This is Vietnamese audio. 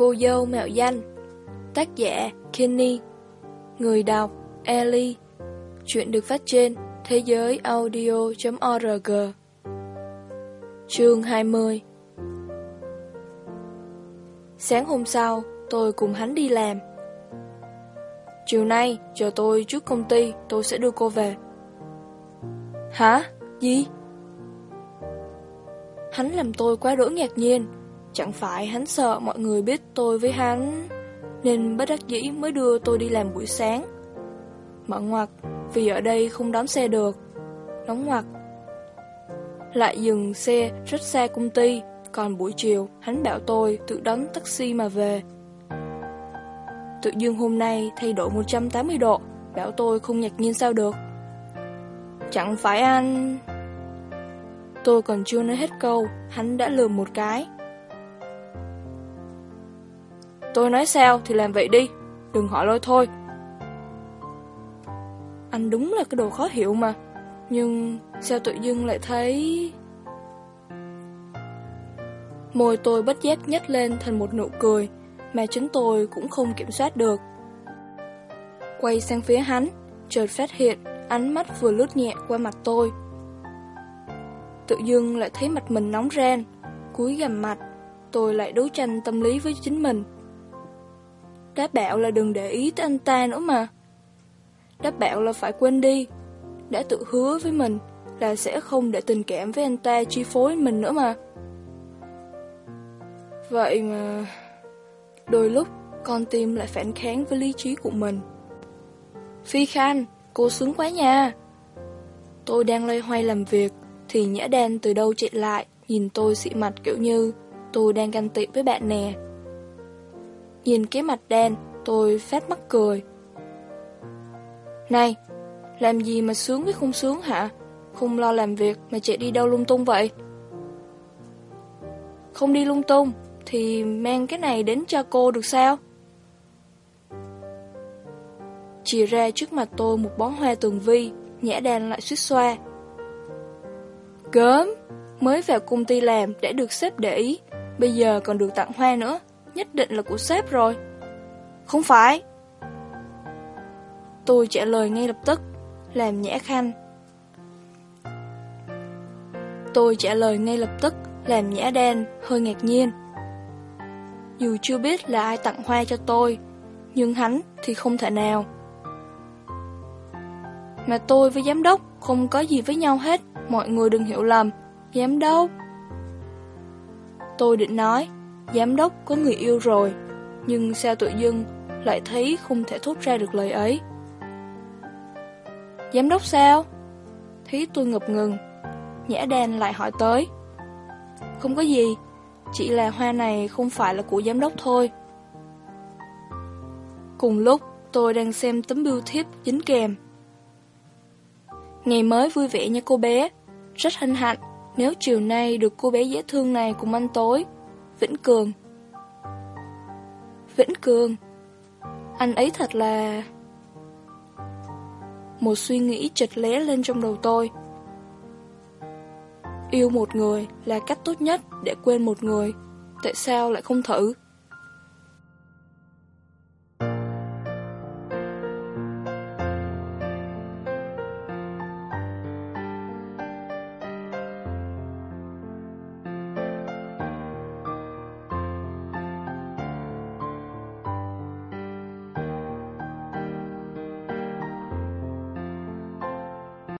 Cô dâu mạo danh Tác giả Kenny Người đọc Ellie Chuyện được phát trên thế giới audio.org Chương 20 Sáng hôm sau, tôi cùng hắn đi làm. Chiều nay, chờ tôi trước công ty, tôi sẽ đưa cô về. Hả? Gì? Hắn làm tôi quá đỗi ngạc nhiên. Chẳng phải hắn sợ mọi người biết tôi với hắn, nên bất đắc dĩ mới đưa tôi đi làm buổi sáng. Mở ngoặt, vì ở đây không đón xe được. Đóng ngoặt. Lại dừng xe rất xa công ty, còn buổi chiều hắn bảo tôi tự đón taxi mà về. Tự dưng hôm nay thay đổi 180 độ, bảo tôi không ngạc nhiên sao được. Chẳng phải anh... Tôi còn chưa nói hết câu, hắn đã lườm một cái. Tôi nói sao thì làm vậy đi, đừng hỏi lôi thôi. Anh đúng là cái đồ khó hiểu mà, nhưng sao tự dưng lại thấy... Môi tôi bất giác nhếch lên thành một nụ cười, mà chính tôi cũng không kiểm soát được. Quay sang phía hắn, chợt phát hiện ánh mắt vừa lướt nhẹ qua mặt tôi. Tự dưng lại thấy mặt mình nóng ran, cúi gằm mặt, tôi lại đấu tranh tâm lý với chính mình. Đã bảo là đừng để ý tới anh ta nữa mà. Đã bảo là phải quên đi. Đã tự hứa với mình là sẽ không để tình cảm với anh ta chi phối mình nữa mà. Vậy mà... Đôi lúc, con tim lại phản kháng với lý trí của mình. Phi Khan, cô sướng quá nha. Tôi đang loay hoay làm việc, thì nhã đen từ đâu chạy lại, nhìn tôi xị mặt kiểu như tôi đang ganh tị với bạn nè. Nhìn cái mặt đen, tôi phát mắc cười. Này, làm gì mà sướng với không sướng hả? Không lo làm việc mà chạy đi đâu lung tung vậy? Không đi lung tung, thì mang cái này đến cho cô được sao? Chỉ ra trước mặt tôi một bó hoa tường vi, nhã đen lại suýt xoa. Gớm, mới vào công ty làm đã được sếp để ý, bây giờ còn được tặng hoa nữa, nhất định là của sếp rồi. Không phải. Tôi trả lời ngay lập tức, làm nhã khanh. Tôi trả lời ngay lập tức, làm nhã đen, hơi ngạc nhiên. Dù chưa biết là ai tặng hoa cho tôi, nhưng hắn thì không thể nào. Mà tôi với giám đốc không có gì với nhau hết, mọi người đừng hiểu lầm. Giám đốc. Tôi định nói, giám đốc có người yêu rồi, nhưng sao tự dưng lại thấy không thể thốt ra được lời ấy. Giám đốc sao? Thấy tôi ngập ngừng, nhã đen lại hỏi tới. Không có gì, chỉ là hoa này không phải là của giám đốc thôi. Cùng lúc, tôi đang xem tấm bưu thiếp dính kèm. Ngày mới vui vẻ nha cô bé, rất hân hạnh nếu chiều nay được cô bé dễ thương này cùng ăn tối. Vĩnh Cường Vĩnh Cường Anh ấy thật là... Một suy nghĩ chợt lé lên trong đầu tôi. Yêu một người là cách tốt nhất để quên một người. Tại sao lại không thử?